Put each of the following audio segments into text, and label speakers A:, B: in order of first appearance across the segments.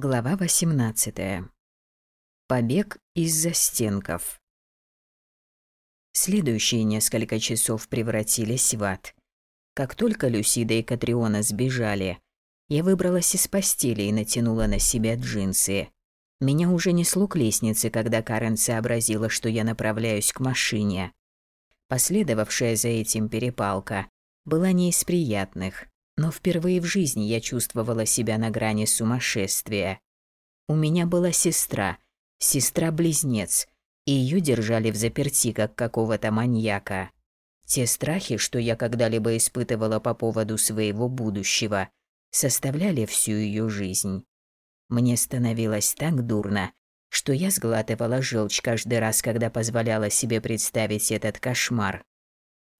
A: Глава 18. Побег из застенков. Следующие несколько часов превратились в ад. Как только Люсида и Катриона сбежали, я выбралась из постели и натянула на себя джинсы. Меня уже несло к лестнице, когда Карен сообразила, что я направляюсь к машине. Последовавшая за этим перепалка была не из приятных но впервые в жизни я чувствовала себя на грани сумасшествия. У меня была сестра, сестра-близнец, и ее держали в заперти как какого-то маньяка. Те страхи, что я когда-либо испытывала по поводу своего будущего, составляли всю ее жизнь. Мне становилось так дурно, что я сглатывала желчь каждый раз, когда позволяла себе представить этот кошмар.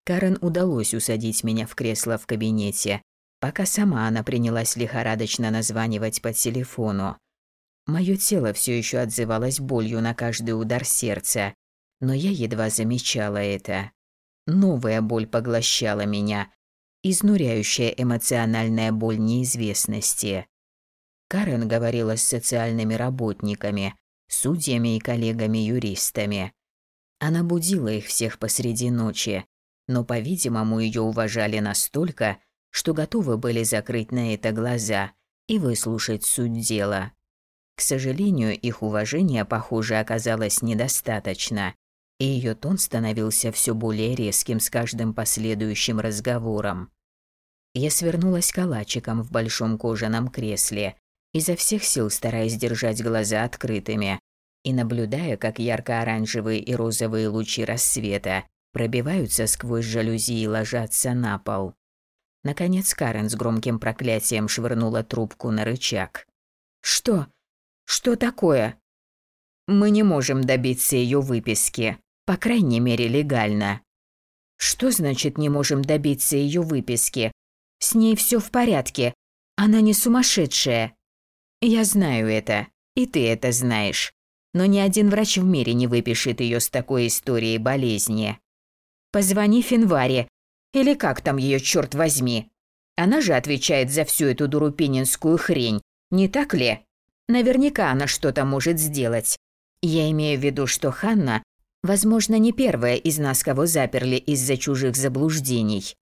A: Карен удалось усадить меня в кресло в кабинете, пока сама она принялась лихорадочно названивать по телефону. Моё тело все еще отзывалось болью на каждый удар сердца, но я едва замечала это. Новая боль поглощала меня, изнуряющая эмоциональная боль неизвестности. Карен говорила с социальными работниками, судьями и коллегами-юристами. Она будила их всех посреди ночи, но, по-видимому, ее уважали настолько, что готовы были закрыть на это глаза и выслушать суть дела. К сожалению, их уважения, похоже, оказалось недостаточно, и ее тон становился все более резким с каждым последующим разговором. Я свернулась калачиком в большом кожаном кресле, изо всех сил стараясь держать глаза открытыми и наблюдая, как ярко-оранжевые и розовые лучи рассвета пробиваются сквозь жалюзи и ложатся на пол. Наконец Карен с громким проклятием швырнула трубку на рычаг. «Что? Что такое?» «Мы не можем добиться ее выписки. По крайней мере, легально». «Что значит не можем добиться ее выписки? С ней все в порядке. Она не сумасшедшая». «Я знаю это, и ты это знаешь. Но ни один врач в мире не выпишет ее с такой историей болезни». «Позвони Финваре или как там ее, черт возьми? Она же отвечает за всю эту дурупининскую хрень, не так ли? Наверняка она что-то может сделать. Я имею в виду, что Ханна, возможно, не первая из нас, кого заперли из-за чужих заблуждений.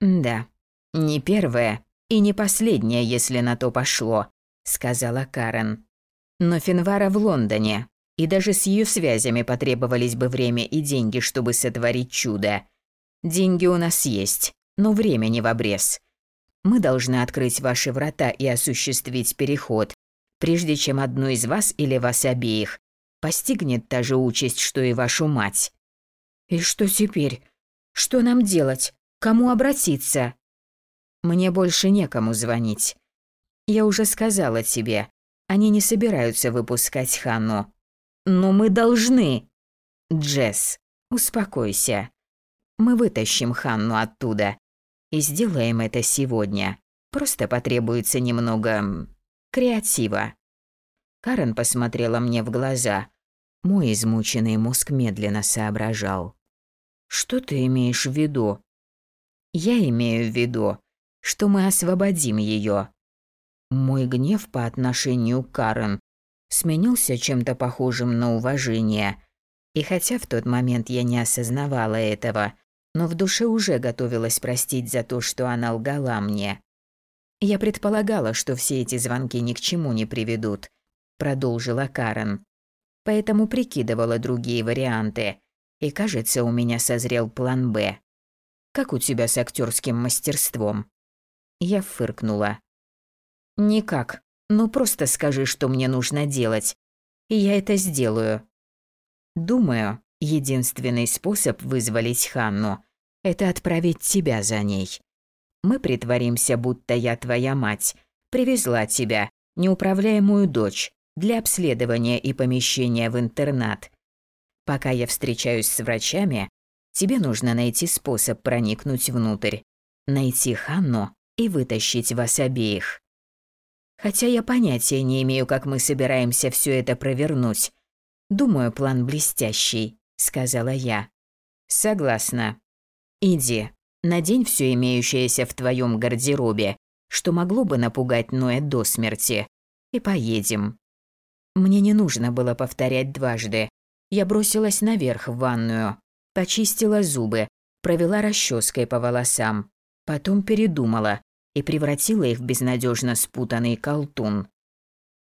A: Да, не первая и не последняя, если на то пошло, сказала Карен. Но Финвара в Лондоне, и даже с ее связями потребовались бы время и деньги, чтобы сотворить чудо. Деньги у нас есть, но времени в обрез. Мы должны открыть ваши врата и осуществить переход, прежде чем одну из вас или вас обеих постигнет та же участь, что и вашу мать. И что теперь? Что нам делать? Кому обратиться? Мне больше некому звонить. Я уже сказала тебе, они не собираются выпускать Ханну. Но мы должны. Джесс, успокойся. Мы вытащим Ханну оттуда. И сделаем это сегодня. Просто потребуется немного... креатива». Карен посмотрела мне в глаза. Мой измученный мозг медленно соображал. «Что ты имеешь в виду?» «Я имею в виду, что мы освободим ее. Мой гнев по отношению к Карен сменился чем-то похожим на уважение. И хотя в тот момент я не осознавала этого, но в душе уже готовилась простить за то, что она лгала мне. Я предполагала, что все эти звонки ни к чему не приведут, продолжила Карен. Поэтому прикидывала другие варианты, и, кажется, у меня созрел план «Б». Как у тебя с актерским мастерством? Я фыркнула. Никак. Ну просто скажи, что мне нужно делать, и я это сделаю. Думаю, единственный способ вызволить Ханну это отправить тебя за ней. Мы притворимся, будто я твоя мать, привезла тебя, неуправляемую дочь, для обследования и помещения в интернат. Пока я встречаюсь с врачами, тебе нужно найти способ проникнуть внутрь, найти Ханну и вытащить вас обеих. Хотя я понятия не имею, как мы собираемся все это провернуть. Думаю, план блестящий, сказала я. Согласна. Иди, надень все имеющееся в твоем гардеробе, что могло бы напугать Ноя до смерти. и поедем». Мне не нужно было повторять дважды. Я бросилась наверх в ванную, почистила зубы, провела расческой по волосам, потом передумала и превратила их в безнадежно спутанный колтун.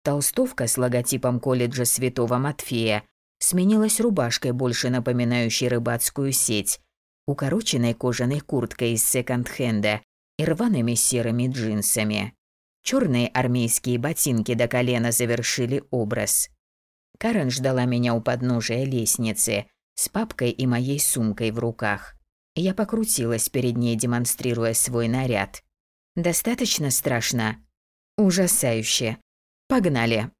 A: Толстовка с логотипом колледжа Святого Матфея сменилась рубашкой, больше напоминающей рыбацкую сеть, укороченной кожаной курткой из секонд-хенда и рваными серыми джинсами. Черные армейские ботинки до колена завершили образ. Карен ждала меня у подножия лестницы с папкой и моей сумкой в руках. Я покрутилась перед ней, демонстрируя свой наряд. «Достаточно страшно?» «Ужасающе. Погнали!»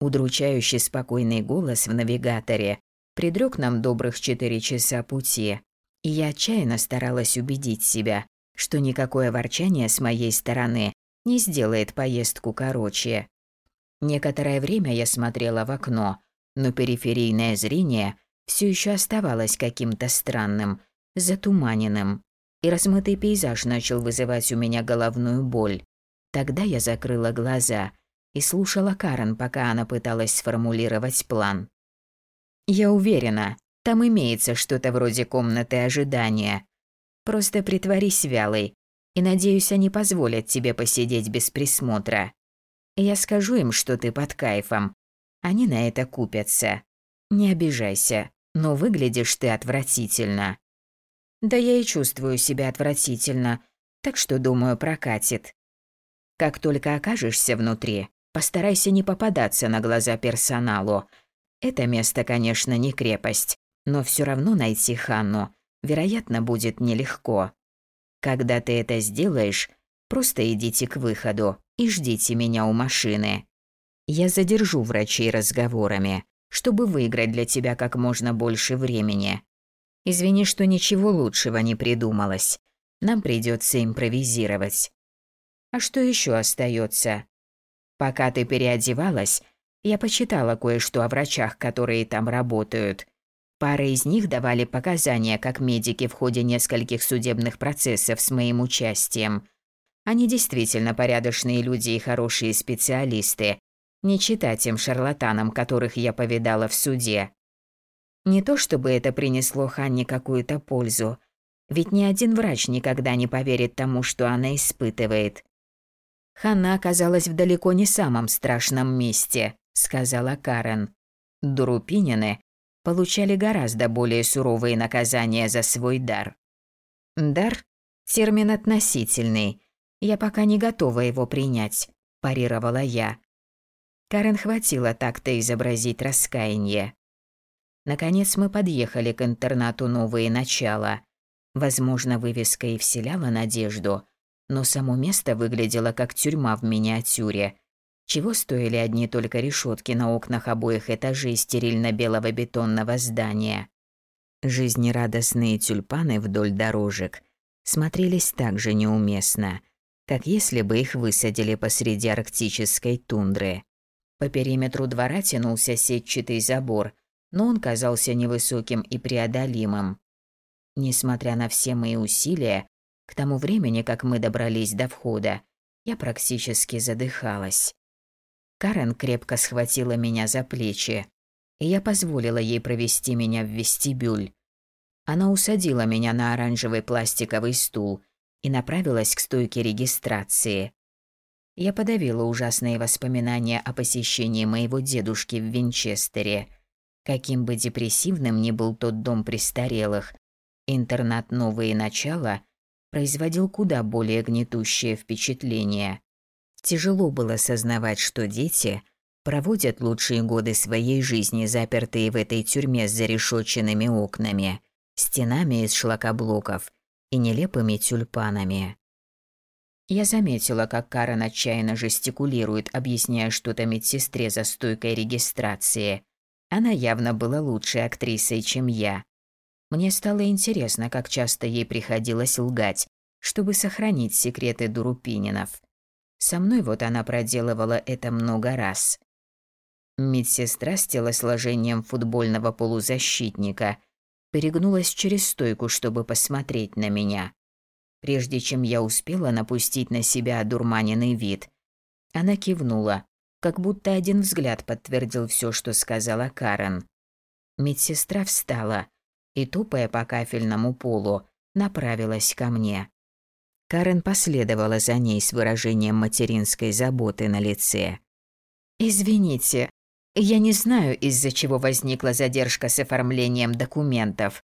A: Удручающий спокойный голос в навигаторе предрёк нам добрых четыре часа пути, и я отчаянно старалась убедить себя, что никакое ворчание с моей стороны не сделает поездку короче. Некоторое время я смотрела в окно, но периферийное зрение все еще оставалось каким-то странным, затуманенным, и размытый пейзаж начал вызывать у меня головную боль. Тогда я закрыла глаза и слушала Карен, пока она пыталась сформулировать план. «Я уверена, там имеется что-то вроде комнаты ожидания», Просто притворись вялой, и надеюсь, они позволят тебе посидеть без присмотра. Я скажу им, что ты под кайфом. Они на это купятся. Не обижайся, но выглядишь ты отвратительно. Да я и чувствую себя отвратительно, так что, думаю, прокатит. Как только окажешься внутри, постарайся не попадаться на глаза персоналу. Это место, конечно, не крепость, но все равно найти Ханну вероятно, будет нелегко. Когда ты это сделаешь, просто идите к выходу и ждите меня у машины. Я задержу врачей разговорами, чтобы выиграть для тебя как можно больше времени. Извини, что ничего лучшего не придумалось. Нам придется импровизировать. А что еще остается? Пока ты переодевалась, я почитала кое-что о врачах, которые там работают. Пара из них давали показания как медики в ходе нескольких судебных процессов с моим участием. Они действительно порядочные люди и хорошие специалисты. Не читать им шарлатанам, которых я повидала в суде. Не то чтобы это принесло Ханне какую-то пользу, ведь ни один врач никогда не поверит тому, что она испытывает. Ханна оказалась в далеко не самом страшном месте, сказала Карен. Дурупинины получали гораздо более суровые наказания за свой дар. Дар – термин относительный. Я пока не готова его принять, парировала я. Карен хватило так-то изобразить раскаяние. Наконец мы подъехали к интернату «Новые начала». Возможно, вывеска и вселяла надежду, но само место выглядело как тюрьма в миниатюре, чего стоили одни только решетки на окнах обоих этажей стерильно-белого бетонного здания? Жизнерадостные тюльпаны вдоль дорожек смотрелись так же неуместно, как если бы их высадили посреди арктической тундры. По периметру двора тянулся сетчатый забор, но он казался невысоким и преодолимым. Несмотря на все мои усилия, к тому времени, как мы добрались до входа, я практически задыхалась. Карен крепко схватила меня за плечи, и я позволила ей провести меня в вестибюль. Она усадила меня на оранжевый пластиковый стул и направилась к стойке регистрации. Я подавила ужасные воспоминания о посещении моего дедушки в Винчестере. Каким бы депрессивным ни был тот дом престарелых, интернат «Новые начала» производил куда более гнетущее впечатление. Тяжело было сознавать, что дети проводят лучшие годы своей жизни, запертые в этой тюрьме с зарешоченными окнами, стенами из шлакоблоков и нелепыми тюльпанами. Я заметила, как Карен отчаянно жестикулирует, объясняя что-то медсестре за стойкой регистрации. Она явно была лучшей актрисой, чем я. Мне стало интересно, как часто ей приходилось лгать, чтобы сохранить секреты Дурупининов. Со мной вот она проделывала это много раз. Медсестра с телосложением футбольного полузащитника перегнулась через стойку, чтобы посмотреть на меня. Прежде чем я успела напустить на себя одурманенный вид, Она кивнула, как будто один взгляд подтвердил все, что сказала Карен. Медсестра встала и, тупая по кафельному полу, направилась ко мне. Карен последовала за ней с выражением материнской заботы на лице. «Извините, я не знаю, из-за чего возникла задержка с оформлением документов,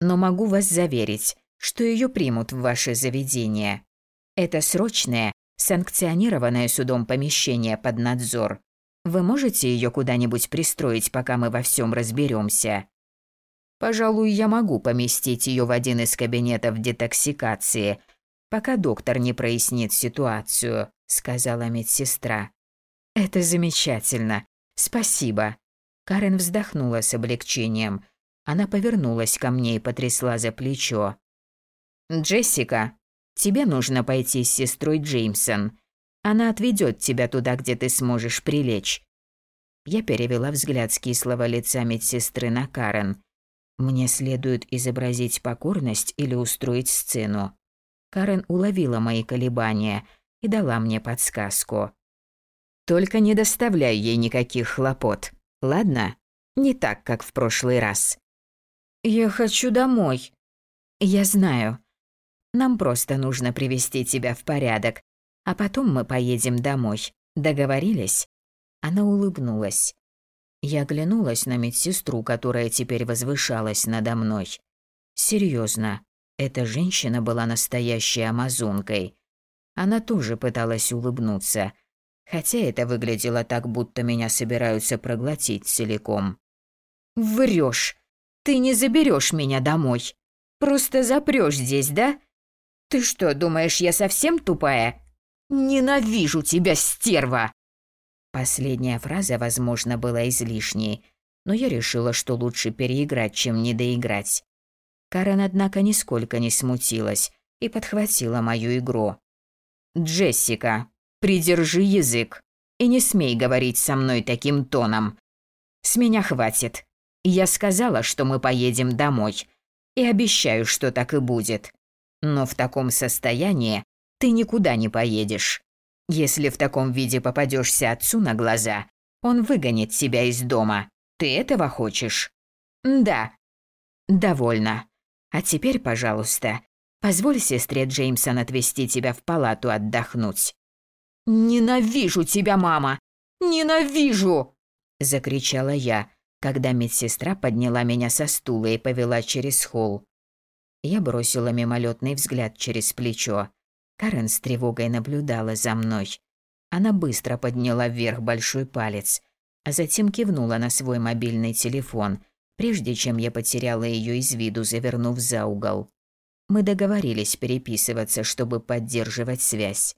A: но могу вас заверить, что ее примут в ваше заведение. Это срочное, санкционированное судом помещение под надзор. Вы можете ее куда-нибудь пристроить, пока мы во всем разберемся? Пожалуй, я могу поместить ее в один из кабинетов детоксикации, пока доктор не прояснит ситуацию, сказала медсестра. Это замечательно. Спасибо. Карен вздохнула с облегчением. Она повернулась ко мне и потрясла за плечо. Джессика, тебе нужно пойти с сестрой Джеймсон. Она отведет тебя туда, где ты сможешь прилечь. Я перевела взгляд с кислого лица медсестры на Карен. Мне следует изобразить покорность или устроить сцену. Карен уловила мои колебания и дала мне подсказку. Только не доставляй ей никаких хлопот, ладно? Не так, как в прошлый раз. Я хочу домой. Я знаю. Нам просто нужно привести тебя в порядок, а потом мы поедем домой. Договорились?» Она улыбнулась. Я оглянулась на медсестру, которая теперь возвышалась надо мной. Серьезно, эта женщина была настоящей амазонкой. Она тоже пыталась улыбнуться, хотя это выглядело так, будто меня собираются проглотить целиком. Врешь. Ты не заберешь меня домой. Просто запрёшь здесь, да? Ты что, думаешь, я совсем тупая? Ненавижу тебя, стерва!» Последняя фраза, возможно, была излишней, но я решила, что лучше переиграть, чем недоиграть. Карен, однако, нисколько не смутилась и подхватила мою игру. «Джессика, придержи язык и не смей говорить со мной таким тоном. С меня хватит. Я сказала, что мы поедем домой, и обещаю, что так и будет. Но в таком состоянии ты никуда не поедешь. Если в таком виде попадешься отцу на глаза, он выгонит тебя из дома. Ты этого хочешь? Да. Довольно. А теперь, пожалуйста, позволь сестре Джеймсон отвезти тебя в палату отдохнуть. Ненавижу тебя, мама. Ненавижу, закричала я, когда медсестра подняла меня со стула и повела через холл. Я бросила мимолетный взгляд через плечо. Карен с тревогой наблюдала за мной. Она быстро подняла вверх большой палец, а затем кивнула на свой мобильный телефон, прежде чем я потеряла ее из виду, завернув за угол. Мы договорились переписываться, чтобы поддерживать связь.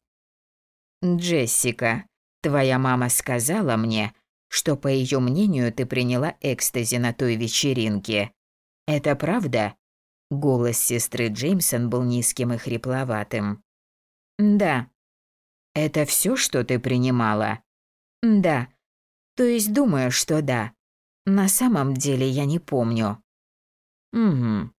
A: «Джессика, твоя мама сказала мне, что, по ее мнению, ты приняла экстази на той вечеринке. Это правда?» Голос сестры Джеймсон был низким и хрипловатым. «Да». «Это все, что ты принимала?» «Да. То есть думаю, что да. На самом деле я не помню». «Угу».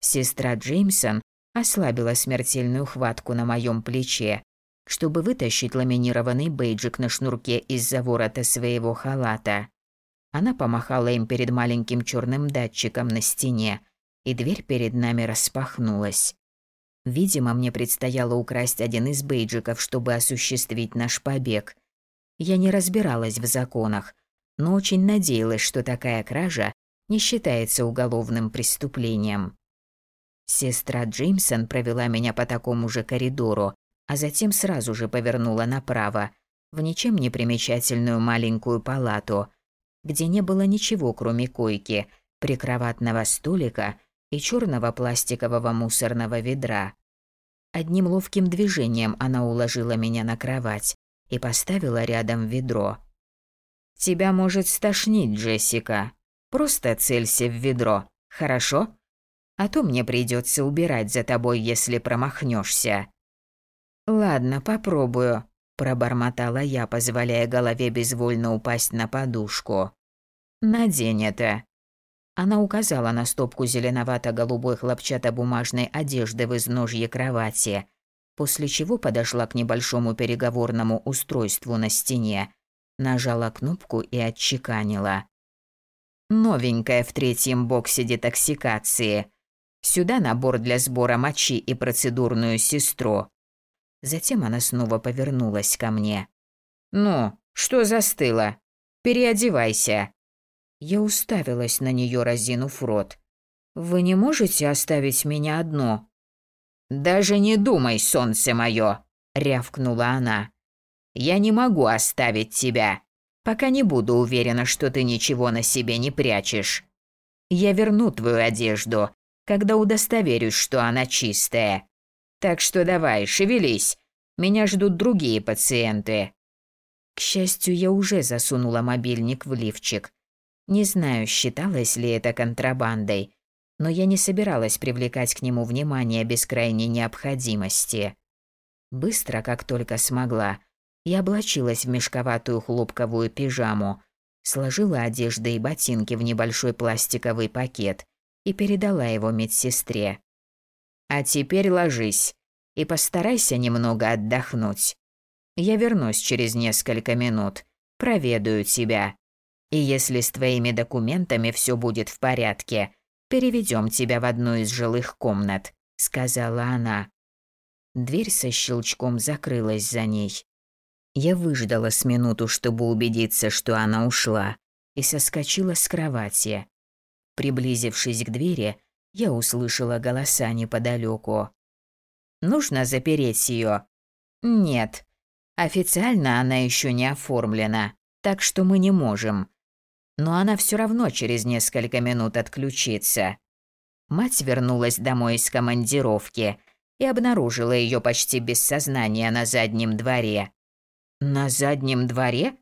A: Сестра Джеймсон ослабила смертельную хватку на моем плече, чтобы вытащить ламинированный бейджик на шнурке из-за ворота своего халата. Она помахала им перед маленьким черным датчиком на стене, и дверь перед нами распахнулась. Видимо, мне предстояло украсть один из бейджиков, чтобы осуществить наш побег. Я не разбиралась в законах, но очень надеялась, что такая кража не считается уголовным преступлением. Сестра Джеймсон провела меня по такому же коридору, а затем сразу же повернула направо, в ничем не примечательную маленькую палату, где не было ничего, кроме койки, прикроватного столика и черного пластикового мусорного ведра. Одним ловким движением она уложила меня на кровать и поставила рядом ведро. «Тебя может стошнить, Джессика. Просто целься в ведро, хорошо? А то мне придется убирать за тобой, если промахнешься. «Ладно, попробую», – пробормотала я, позволяя голове безвольно упасть на подушку. «Надень это». Она указала на стопку зеленовато-голубой хлопчатобумажной одежды в изножье кровати, после чего подошла к небольшому переговорному устройству на стене, нажала кнопку и отчеканила. «Новенькая в третьем боксе детоксикации. Сюда набор для сбора мочи и процедурную сестру». Затем она снова повернулась ко мне. «Ну, что застыло? Переодевайся». Я уставилась на нее, разинув рот. «Вы не можете оставить меня одну?» «Даже не думай, солнце мое!» — рявкнула она. «Я не могу оставить тебя, пока не буду уверена, что ты ничего на себе не прячешь. Я верну твою одежду, когда удостоверюсь, что она чистая. Так что давай, шевелись, меня ждут другие пациенты». К счастью, я уже засунула мобильник в лифчик. Не знаю, считалось ли это контрабандой, но я не собиралась привлекать к нему внимание без крайней необходимости. Быстро, как только смогла, я облачилась в мешковатую хлопковую пижаму, сложила одежды и ботинки в небольшой пластиковый пакет и передала его медсестре. «А теперь ложись и постарайся немного отдохнуть. Я вернусь через несколько минут, проведаю тебя. И если с твоими документами все будет в порядке, переведем тебя в одну из жилых комнат», — сказала она. Дверь со щелчком закрылась за ней. Я выждала с минуту, чтобы убедиться, что она ушла, и соскочила с кровати. Приблизившись к двери, я услышала голоса неподалеку. «Нужно запереть ее?» «Нет. Официально она еще не оформлена, так что мы не можем но она все равно через несколько минут отключится. Мать вернулась домой из командировки и обнаружила ее почти без сознания на заднем дворе. На заднем дворе?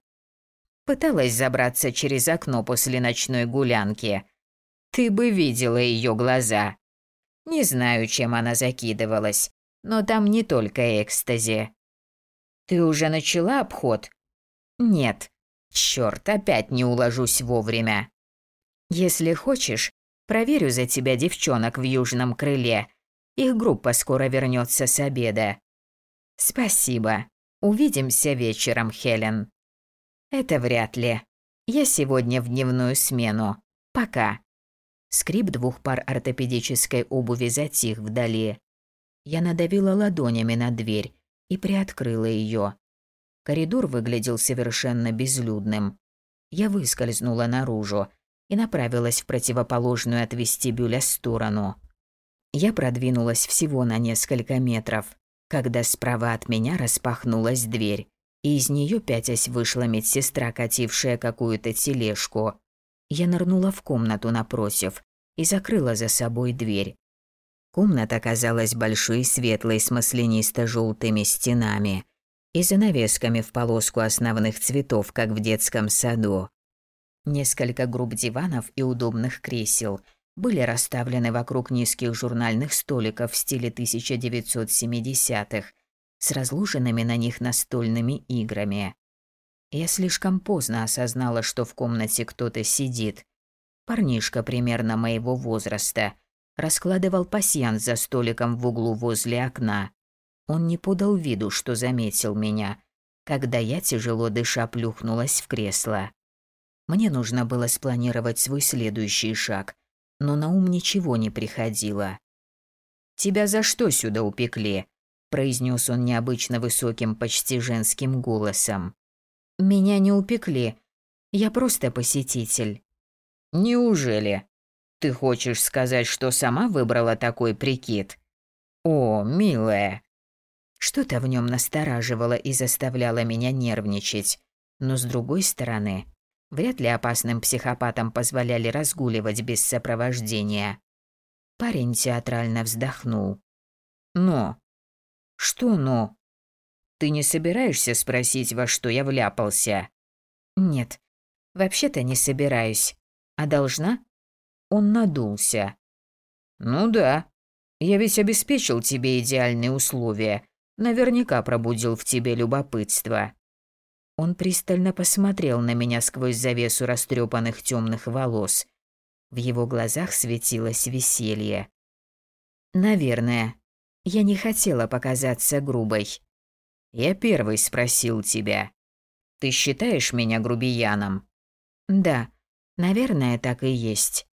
A: Пыталась забраться через окно после ночной гулянки. Ты бы видела ее глаза. Не знаю, чем она закидывалась, но там не только экстази. Ты уже начала обход? Нет, Черт, опять не уложусь вовремя. Если хочешь, проверю за тебя девчонок в южном крыле. Их группа скоро вернется с обеда. Спасибо. Увидимся вечером, Хелен. Это вряд ли. Я сегодня в дневную смену. Пока. Скрип двух пар ортопедической обуви затих вдали. Я надавила ладонями на дверь и приоткрыла ее. Коридор выглядел совершенно безлюдным. Я выскользнула наружу и направилась в противоположную от вестибюля сторону. Я продвинулась всего на несколько метров, когда справа от меня распахнулась дверь, и из нее пятясь вышла медсестра, катившая какую-то тележку. Я нырнула в комнату напротив и закрыла за собой дверь. Комната оказалась большой светлой с маслянисто-желтыми стенами – и занавесками в полоску основных цветов, как в детском саду. Несколько групп диванов и удобных кресел были расставлены вокруг низких журнальных столиков в стиле 1970-х с разложенными на них настольными играми. Я слишком поздно осознала, что в комнате кто-то сидит. Парнишка примерно моего возраста раскладывал пасьянс за столиком в углу возле окна. Он не подал виду, что заметил меня, когда я, тяжело дыша, плюхнулась в кресло. Мне нужно было спланировать свой следующий шаг, но на ум ничего не приходило. «Тебя за что сюда упекли?» – произнес он необычно высоким, почти женским голосом. «Меня не упекли. Я просто посетитель». «Неужели? Ты хочешь сказать, что сама выбрала такой прикид?» «О, милая, что-то в нем настораживало и заставляло меня нервничать. Но с другой стороны, вряд ли опасным психопатам позволяли разгуливать без сопровождения. Парень театрально вздохнул. «Но?» «Что «но»?» «Ты не собираешься спросить, во что я вляпался?» «Нет, вообще-то не собираюсь. А должна?» Он надулся. «Ну да. Я ведь обеспечил тебе идеальные условия, Наверняка пробудил в тебе любопытство. Он пристально посмотрел на меня сквозь завесу растрепанных темных волос. В его глазах светилось веселье. Наверное. Я не хотела показаться грубой.
B: Я первый спросил тебя. Ты считаешь меня грубияном?
A: Да, наверное, так и есть.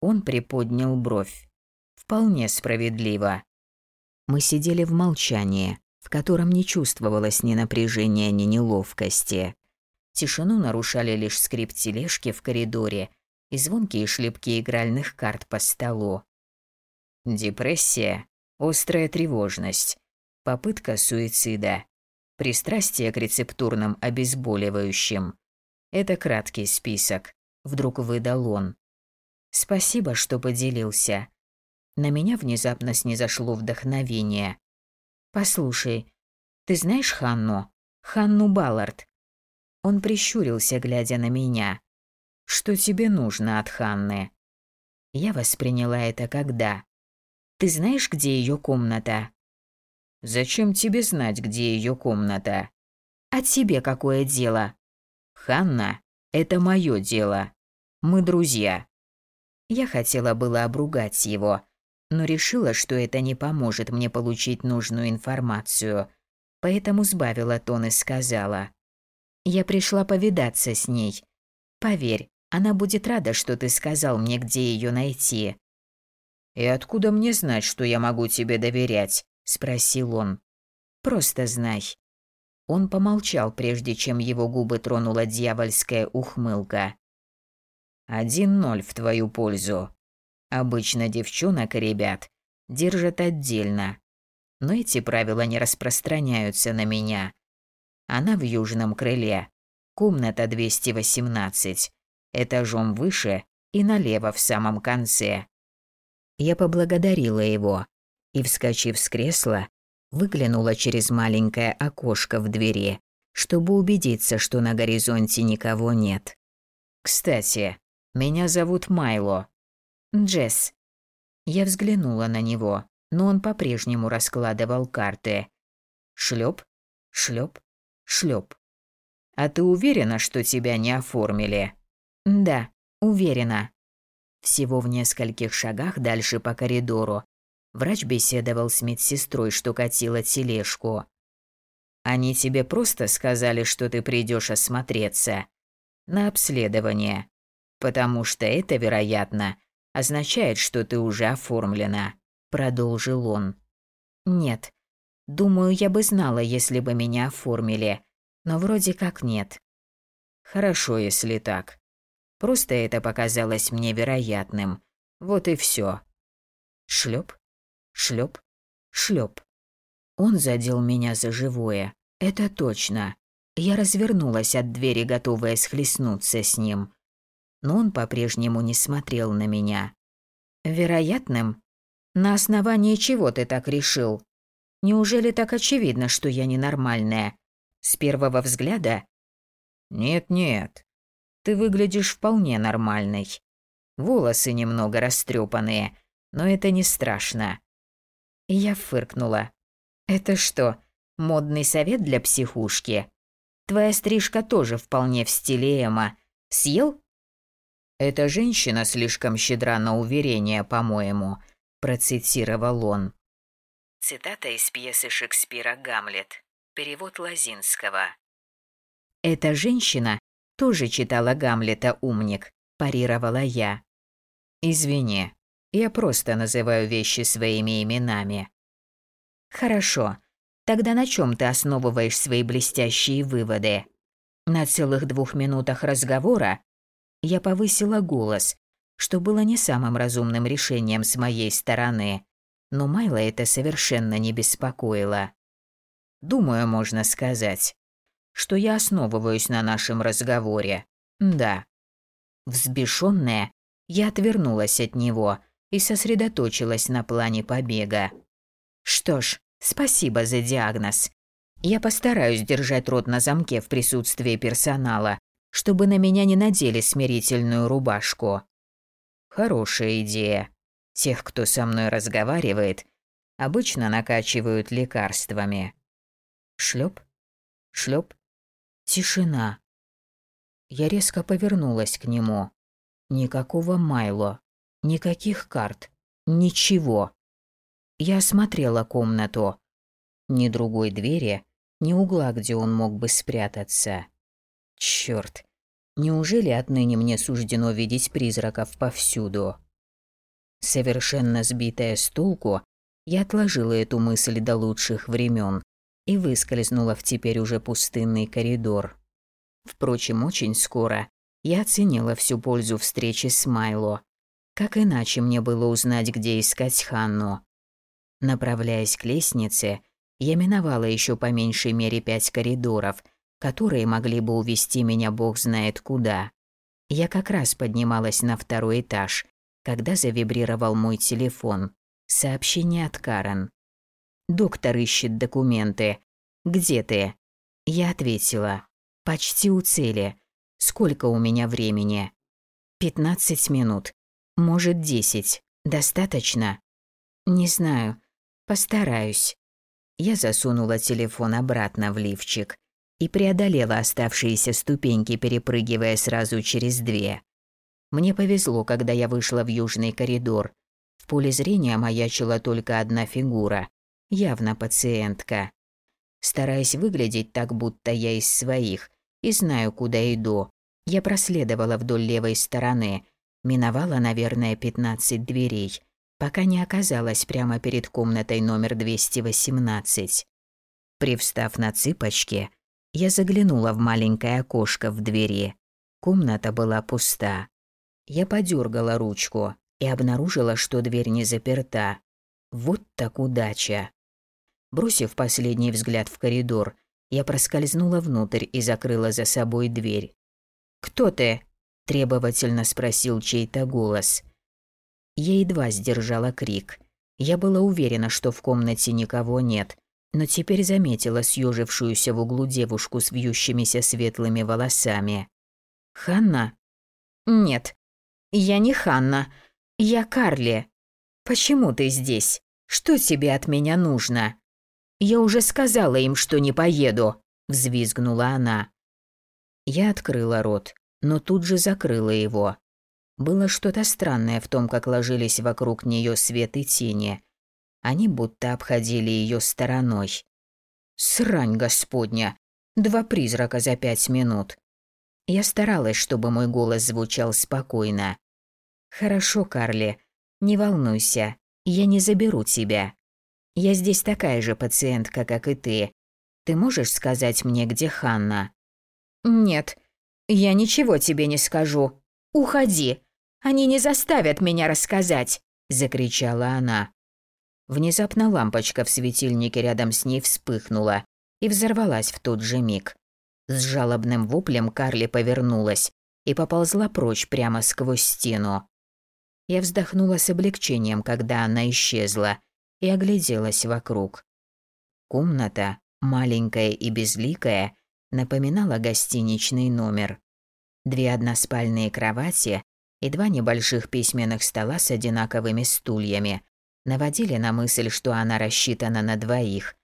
A: Он приподнял бровь. Вполне справедливо. Мы сидели в молчании, в котором не чувствовалось ни напряжения, ни неловкости. Тишину нарушали лишь скрип тележки в коридоре и звонкие шлепки игральных карт по столу.
B: Депрессия, острая тревожность, попытка суицида, пристрастие к рецептурным обезболивающим. Это краткий список, вдруг выдал он.
A: Спасибо, что поделился. На меня внезапно снизошло вдохновение. Послушай, ты знаешь Ханну? Ханну Баллард. Он прищурился, глядя на меня. Что тебе нужно от Ханны? Я восприняла это когда. Ты знаешь, где ее комната?
B: Зачем тебе знать, где ее комната?
A: А тебе какое дело?
B: Ханна, это мое дело. Мы друзья.
A: Я хотела было обругать его, но решила, что это не поможет мне получить нужную информацию, поэтому сбавила тон и сказала. «Я пришла повидаться с ней. Поверь, она будет рада, что ты сказал мне, где ее найти».
B: «И откуда мне знать, что я могу тебе доверять?» – спросил он.
A: «Просто знай». Он помолчал, прежде чем его губы тронула дьявольская ухмылка.
B: «Один ноль в твою пользу. Обычно девчонок и ребят держат отдельно. Но эти правила не распространяются на меня. Она в южном крыле. Комната 218. Этажом выше и налево в самом конце.
A: Я поблагодарила его и, вскочив с кресла, выглянула через маленькое окошко в двери, чтобы убедиться, что на горизонте никого нет.
B: «Кстати, меня зовут Майло»,
A: Джесс. Я взглянула на него, но он по-прежнему раскладывал карты. Шлеп, шлеп, шлеп.
B: А ты уверена, что тебя не оформили?
A: Да, уверена. Всего в нескольких шагах дальше по коридору врач беседовал с медсестрой, что катила тележку.
B: Они тебе просто сказали, что ты придешь осмотреться на обследование, потому что это, вероятно, означает, что ты уже оформлена», – продолжил он.
A: «Нет. Думаю, я бы знала, если бы меня оформили. Но вроде как нет».
B: «Хорошо, если так. Просто это показалось мне вероятным. Вот и все.
A: Шлеп, шлеп, шлеп. Он задел меня за живое. Это точно. Я развернулась от двери, готовая схлестнуться с ним но он по-прежнему не смотрел на меня. «Вероятным? На основании чего ты так решил? Неужели так очевидно, что я ненормальная? С первого взгляда?»
B: «Нет-нет, ты выглядишь вполне нормальной. Волосы немного растрепанные, но это не страшно».
A: Я фыркнула. «Это что, модный совет для психушки? Твоя стрижка тоже вполне в стиле Эма. Съел
B: «Эта женщина слишком щедра на уверение, по-моему», – процитировал он.
A: Цитата из пьесы Шекспира «Гамлет». Перевод Лазинского. «Эта женщина тоже читала Гамлета «Умник», – парировала я.
B: «Извини, я просто называю вещи своими именами».
A: «Хорошо. Тогда на чем ты основываешь свои блестящие выводы? На целых двух минутах разговора я повысила голос, что было не самым разумным решением с моей стороны, но Майла это совершенно не беспокоило.
B: Думаю, можно сказать, что я основываюсь на нашем разговоре. Да.
A: Взбешенная, я отвернулась от него и сосредоточилась на плане побега. Что ж, спасибо за диагноз. Я постараюсь держать рот на замке в присутствии персонала чтобы на меня не надели смирительную рубашку.
B: Хорошая идея. Тех, кто со мной разговаривает, обычно накачивают лекарствами.
A: Шлеп, шлеп, тишина. Я резко повернулась к нему. Никакого Майло, никаких карт, ничего. Я осмотрела комнату. Ни другой двери, ни угла, где он мог бы спрятаться. Чёрт, неужели отныне мне суждено видеть призраков повсюду? Совершенно сбитая с толку, я отложила эту мысль до лучших времен и выскользнула в теперь уже пустынный коридор. Впрочем, очень скоро я оценила всю пользу встречи с Майло. Как иначе мне было узнать, где искать Ханну? Направляясь к лестнице, я миновала еще по меньшей мере пять коридоров, которые могли бы увести меня бог знает куда. Я как раз поднималась на второй этаж, когда завибрировал мой телефон. Сообщение от Карен. Доктор ищет документы. Где ты? Я ответила. Почти у цели. Сколько у меня времени? Пятнадцать минут. Может, десять. Достаточно? Не знаю. Постараюсь. Я засунула телефон обратно в лифчик и преодолела оставшиеся ступеньки, перепрыгивая сразу через две. Мне повезло, когда я вышла в южный коридор. В поле зрения маячила только одна фигура явно пациентка. Стараясь выглядеть так, будто я из своих и знаю, куда иду, я проследовала вдоль левой стороны, миновала, наверное, 15 дверей, пока не оказалась прямо перед комнатой номер 218. Привстав на цыпочки, я заглянула в маленькое окошко в двери. Комната была пуста. Я подергала ручку и обнаружила, что дверь не заперта. Вот так удача. Бросив последний взгляд в коридор, я проскользнула внутрь и закрыла за собой дверь. «Кто ты?» – требовательно спросил чей-то голос. Я едва сдержала крик. Я была уверена, что в комнате никого нет, но теперь заметила съежившуюся в углу девушку с вьющимися светлыми волосами. «Ханна?» «Нет, я не Ханна. Я Карли. Почему ты здесь? Что тебе от меня нужно?» «Я уже сказала им, что не поеду», – взвизгнула она. Я открыла рот, но тут же закрыла его. Было что-то странное в том, как ложились вокруг нее свет и тени. Они будто обходили ее стороной. Срань господня! Два призрака за пять минут. Я старалась, чтобы мой голос звучал спокойно. «Хорошо, Карли, не волнуйся, я не заберу тебя. Я здесь такая же пациентка, как и ты. Ты можешь сказать мне, где Ханна?» «Нет, я ничего тебе не скажу. Уходи. Они не заставят меня рассказать», – закричала она. Внезапно лампочка в светильнике рядом с ней вспыхнула и взорвалась в тот же миг. С жалобным воплем Карли повернулась и поползла прочь прямо сквозь стену. Я вздохнула с облегчением, когда она исчезла, и огляделась вокруг. Комната, маленькая и безликая, напоминала гостиничный номер. Две односпальные кровати и два небольших письменных стола с одинаковыми стульями наводили на мысль, что она рассчитана на двоих,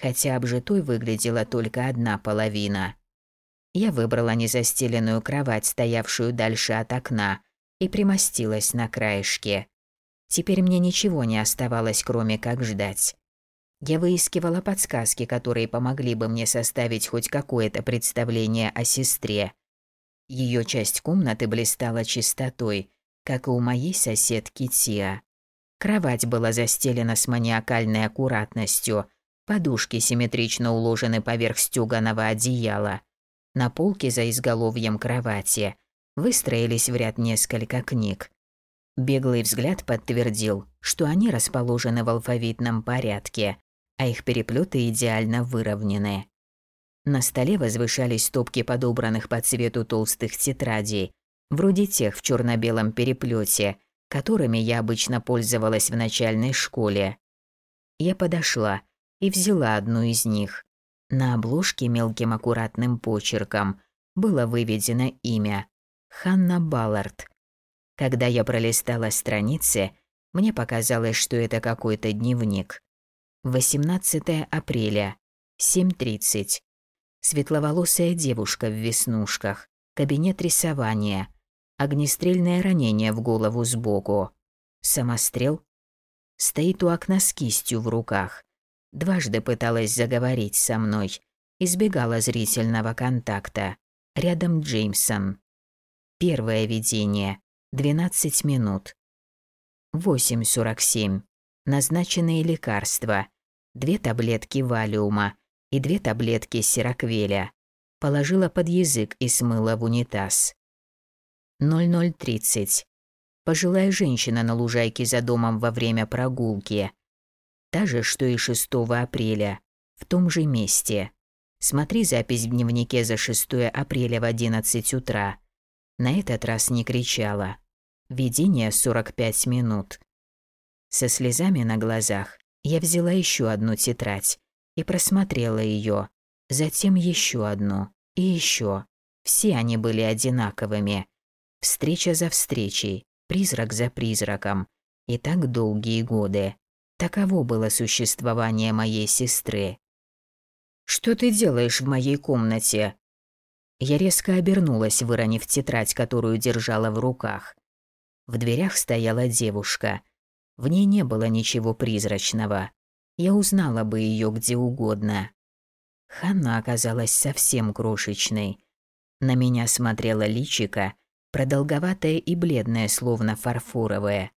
A: хотя обжитой выглядела только одна половина. Я выбрала незастеленную кровать, стоявшую дальше от окна, и примостилась на краешке. Теперь мне ничего не оставалось, кроме как ждать. Я выискивала подсказки, которые помогли бы мне составить хоть какое-то представление о сестре. Ее часть комнаты блистала чистотой, как и у моей соседки Тиа. Кровать была застелена с маниакальной аккуратностью, подушки симметрично уложены поверх стёганого одеяла. На полке за изголовьем кровати выстроились в ряд несколько книг. Беглый взгляд подтвердил, что они расположены в алфавитном порядке, а их переплеты идеально выровнены. На столе возвышались стопки подобранных по цвету толстых тетрадей, вроде тех в черно белом переплете, которыми я обычно пользовалась в начальной школе. Я подошла и взяла одну из них. На обложке мелким аккуратным почерком было выведено имя – Ханна Баллард – когда я пролистала страницы, мне показалось, что это какой-то дневник. 18 апреля, 7.30. Светловолосая девушка в веснушках, кабинет рисования, огнестрельное ранение в голову сбоку. Самострел? Стоит у окна с кистью в руках. Дважды пыталась заговорить со мной. Избегала зрительного контакта. Рядом Джеймсон. Первое видение. 12 минут. 8.47. Назначенные лекарства. Две таблетки валиума и две таблетки сироквеля. Положила под язык и смыла в унитаз. 00.30. Пожилая женщина на лужайке за домом во время прогулки. Та же, что и 6 апреля. В том же месте. Смотри запись в дневнике за 6 апреля в 11 утра. На этот раз не кричала. Видение 45 минут. Со слезами на глазах я взяла еще одну тетрадь и просмотрела ее, затем еще одну и еще. Все они были одинаковыми. Встреча за встречей, призрак за призраком. И так долгие годы. Таково было существование моей сестры. «Что ты делаешь в моей комнате?» Я резко обернулась, выронив тетрадь, которую держала в руках. В дверях стояла девушка. В ней не было ничего призрачного. Я узнала бы ее где угодно. Ханна оказалась совсем крошечной. На меня смотрела личика, продолговатая и бледная, словно фарфоровая.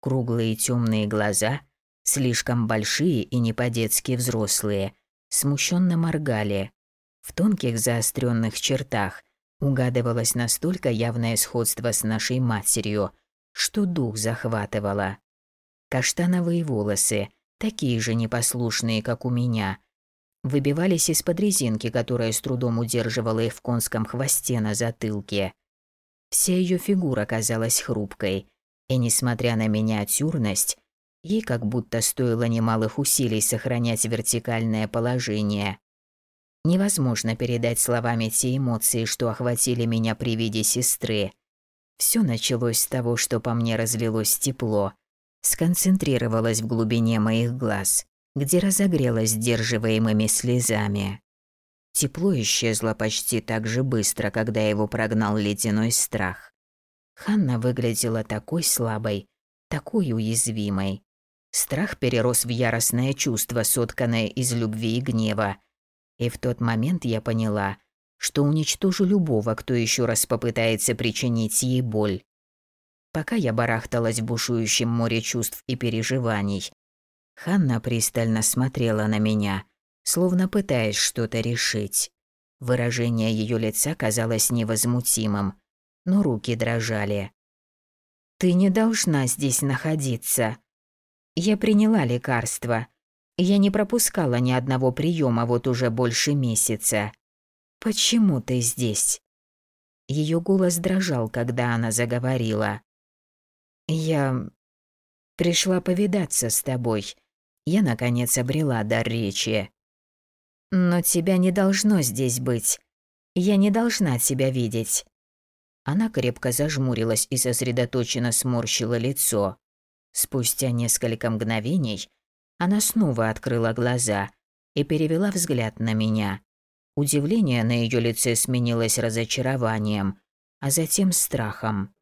A: Круглые темные глаза, слишком большие и не по-детски взрослые, смущенно моргали. В тонких заостренных чертах угадывалось настолько явное сходство с нашей матерью, что дух захватывало. Каштановые волосы, такие же непослушные, как у меня, выбивались из-под резинки, которая с трудом удерживала их в конском хвосте на затылке. Вся ее фигура казалась хрупкой, и, несмотря на миниатюрность, ей как будто стоило немалых усилий сохранять вертикальное положение. Невозможно передать словами те эмоции, что охватили меня при виде сестры. Все началось с того, что по мне разлилось тепло, сконцентрировалось в глубине моих глаз, где разогрелось сдерживаемыми слезами. Тепло исчезло почти так же быстро, когда его прогнал ледяной страх. Ханна выглядела такой слабой, такой уязвимой. Страх перерос в яростное чувство, сотканное из любви и гнева. И в тот момент я поняла – что уничтожу любого, кто еще раз попытается причинить ей боль. Пока я барахталась в бушующем море чувств и переживаний, Ханна пристально смотрела на меня, словно пытаясь что-то решить. Выражение ее лица казалось невозмутимым, но руки дрожали. «Ты не должна здесь находиться. Я приняла лекарство. Я не пропускала ни одного приема вот уже больше месяца. «Почему ты здесь?» Ее голос дрожал, когда она заговорила. «Я пришла повидаться с тобой. Я, наконец, обрела дар речи. Но тебя не должно здесь быть. Я не должна тебя видеть». Она крепко зажмурилась и сосредоточенно сморщила лицо. Спустя несколько мгновений она снова открыла глаза и перевела взгляд на меня. Удивление на ее лице сменилось разочарованием, а затем страхом.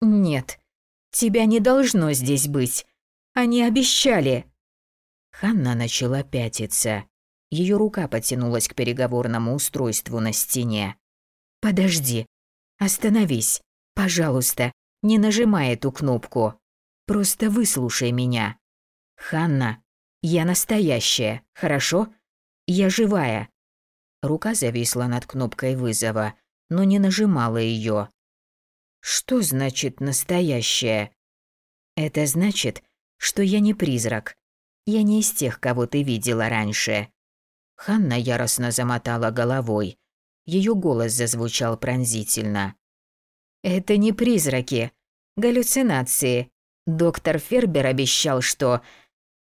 A: «Нет, тебя не должно здесь быть. Они обещали!» Ханна начала пятиться. Ее рука потянулась к переговорному устройству на стене. «Подожди. Остановись. Пожалуйста, не нажимай эту кнопку. Просто выслушай меня. Ханна, я настоящая, хорошо? Я живая. Рука зависла над кнопкой вызова, но не нажимала ее. Что значит настоящее? Это значит, что я не призрак. Я не из тех, кого ты видела раньше. Ханна яростно замотала головой. Ее голос зазвучал пронзительно. Это не призраки, галлюцинации. Доктор Фербер обещал, что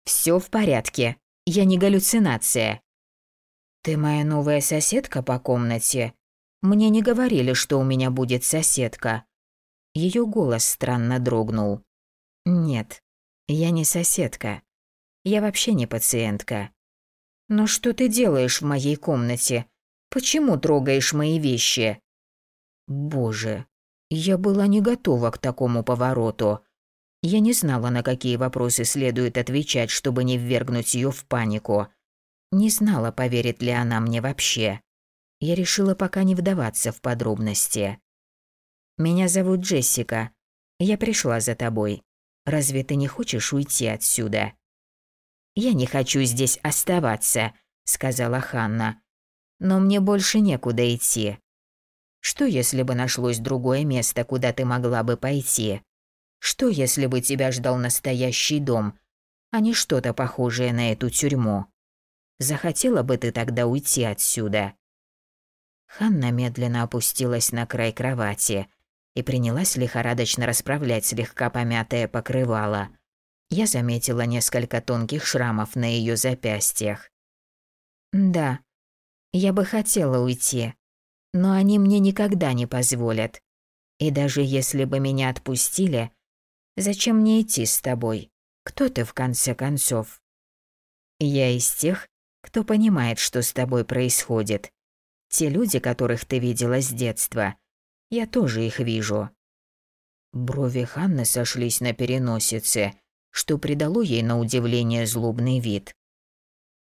A: все в порядке. Я не галлюцинация. «Ты моя новая соседка по комнате? Мне не говорили, что у меня будет соседка». Ее голос странно дрогнул. «Нет, я не соседка. Я вообще не пациентка. Но что ты делаешь в моей комнате? Почему трогаешь мои вещи?» «Боже, я была не готова к такому повороту. Я не знала, на какие вопросы следует отвечать, чтобы не ввергнуть ее в панику. Не знала, поверит ли она мне вообще. Я решила пока не вдаваться в подробности. «Меня зовут Джессика. Я пришла за тобой. Разве ты не хочешь уйти отсюда?» «Я не хочу здесь оставаться», — сказала Ханна. «Но мне больше некуда идти. Что, если бы нашлось другое место, куда ты могла бы пойти? Что, если бы тебя ждал настоящий дом, а не что-то похожее на эту тюрьму? Захотела бы ты тогда уйти отсюда?» Ханна медленно опустилась на край кровати и принялась лихорадочно расправлять слегка помятое покрывало. Я заметила несколько тонких шрамов на ее запястьях. «Да, я бы хотела уйти, но они мне никогда не позволят. И даже если бы меня отпустили, зачем мне идти с тобой? Кто ты в конце концов? Я из тех, кто понимает, что с тобой происходит. Те люди, которых ты видела с детства, я тоже их вижу. Брови Ханны сошлись на переносице, что придало ей на удивление злобный вид.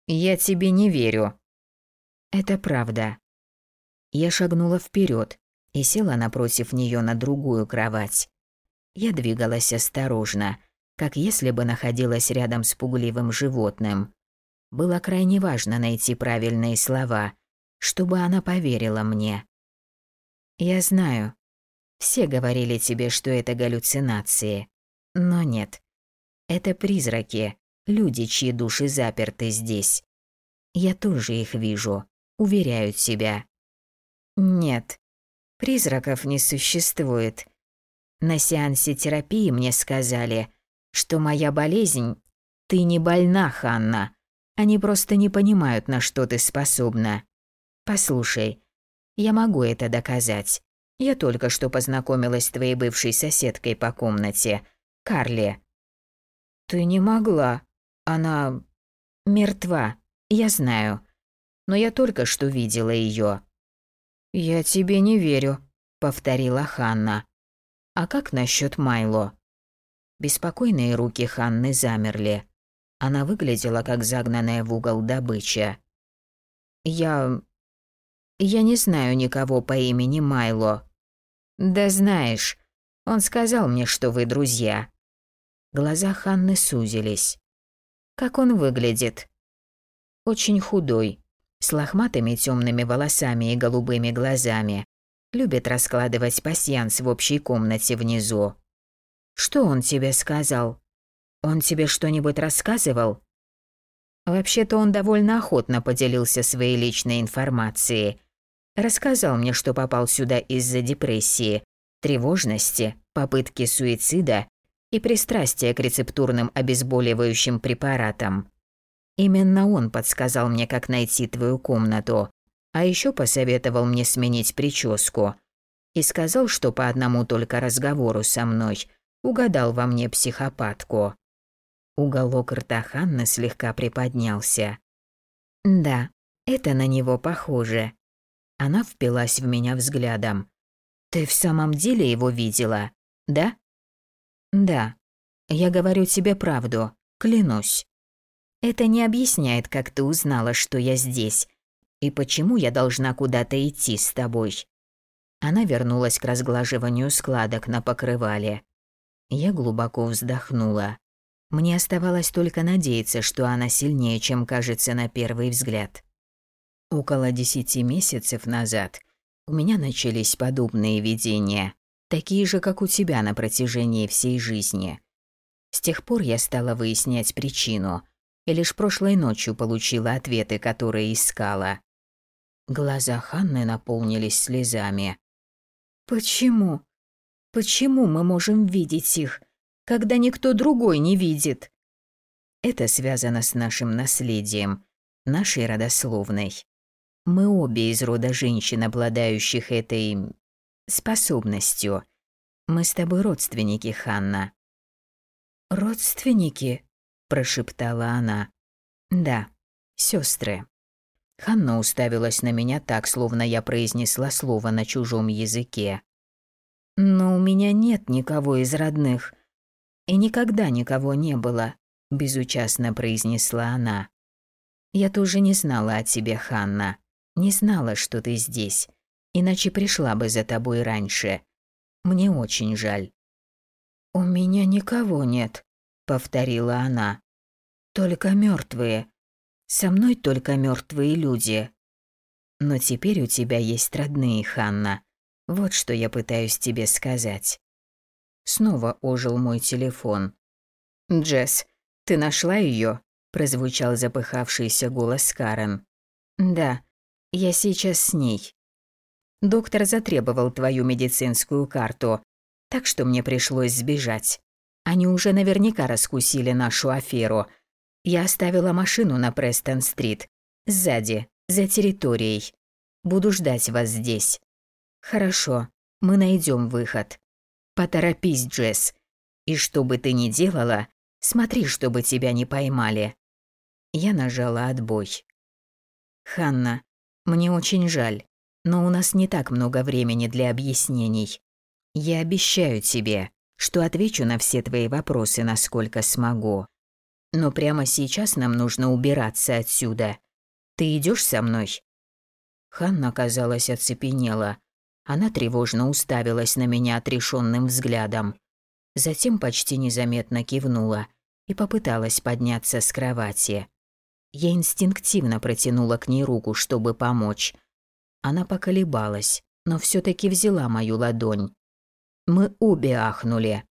A: «Я тебе не верю». «Это правда. Я шагнула вперед и села напротив нее на другую кровать. Я двигалась осторожно, как если бы находилась рядом с пугливым животным. Было крайне важно найти правильные слова, чтобы она поверила мне. Я знаю, все говорили тебе, что это галлюцинации. Но нет. Это призраки, люди, чьи души заперты здесь. Я тоже их вижу, уверяю тебя. Нет, призраков не существует. На сеансе терапии мне сказали, что моя болезнь... Ты не больна, Ханна. Они просто не понимают, на что ты способна. Послушай, я могу это доказать. Я только что познакомилась с твоей бывшей соседкой по комнате, Карли. Ты не могла. Она мертва, я знаю. Но я только что видела ее. «Я тебе не верю», — повторила Ханна. «А как насчет Майло?» Беспокойные руки Ханны замерли. Она выглядела как загнанная в угол добыча. «Я... я не знаю никого по имени Майло». «Да знаешь, он сказал мне, что вы друзья». Глаза Ханны сузились. «Как он выглядит?» «Очень худой, с лохматыми темными волосами и голубыми глазами. Любит раскладывать пасьянс в общей комнате внизу. Что он тебе сказал? Он тебе что-нибудь рассказывал? Вообще-то он довольно охотно поделился своей личной информацией. Рассказал мне, что попал сюда из-за депрессии, тревожности, попытки суицида и пристрастия к рецептурным обезболивающим препаратам. Именно он подсказал мне, как найти твою комнату, а еще посоветовал мне сменить прическу. И сказал, что по одному только разговору со мной угадал во мне психопатку. Уголок рта Ханны слегка приподнялся. «Да, это на него похоже». Она впилась в меня взглядом. «Ты в самом деле его видела, да?» «Да. Я говорю тебе правду, клянусь. Это не объясняет, как ты узнала, что я здесь, и почему я должна куда-то идти с тобой. Она вернулась к разглаживанию складок на покрывале. Я глубоко вздохнула. Мне оставалось только надеяться, что она сильнее, чем кажется на первый взгляд. Около десяти месяцев назад у меня начались подобные видения, такие же, как у тебя на протяжении всей жизни. С тех пор я стала выяснять причину, и лишь прошлой ночью получила ответы, которые искала. Глаза Ханны наполнились слезами. «Почему? Почему мы можем видеть их, когда никто другой не видит?» Это связано с нашим наследием, нашей родословной. Мы обе из рода женщин, обладающих этой... способностью. Мы с тобой родственники, Ханна. Родственники? прошептала она. Да, сестры. Ханна уставилась на меня так, словно я произнесла слово на чужом языке. Но у меня нет никого из родных. И никогда никого не было, безучастно произнесла она. Я тоже не знала о тебе, Ханна. Не знала, что ты здесь. Иначе пришла бы за тобой раньше. Мне очень жаль. У меня никого нет, повторила она. Только мертвые. Со мной только мертвые люди. Но теперь у тебя есть родные, Ханна. Вот что я пытаюсь тебе сказать. Снова ожил мой телефон. «Джесс, ты нашла ее? прозвучал запыхавшийся голос Карен. «Да, я сейчас с ней. Доктор затребовал твою медицинскую карту, так что мне пришлось сбежать. Они уже наверняка раскусили нашу аферу. Я оставила машину на Престон-стрит, сзади, за территорией. Буду ждать вас здесь. Хорошо, мы найдем выход. Поторопись, Джесс. И что бы ты ни делала, смотри, чтобы тебя не поймали. Я нажала отбой. Ханна, мне очень жаль, но у нас не так много времени для объяснений. Я обещаю тебе, что отвечу на все твои вопросы, насколько смогу. Но прямо сейчас нам нужно убираться отсюда. Ты идешь со мной? Ханна, казалось, оцепенела. Она тревожно уставилась на меня отрешенным взглядом. Затем почти незаметно кивнула и попыталась подняться с кровати. Я инстинктивно протянула к ней руку, чтобы помочь. Она поколебалась, но все таки взяла мою ладонь. Мы обе ахнули.